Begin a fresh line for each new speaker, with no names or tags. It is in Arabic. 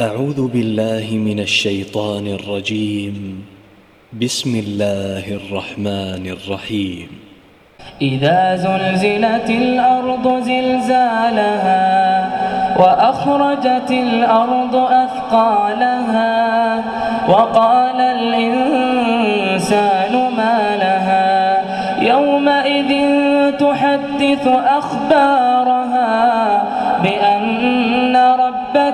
أعوذ بالله من الشيطان الرجيم. بسم الله الرحمن الرحيم.
إذا زلزلت الأرض زلزالها وأخرجت الأرض أثقالها وقال الإنسان ما لها يومئذ تحدث أخبارها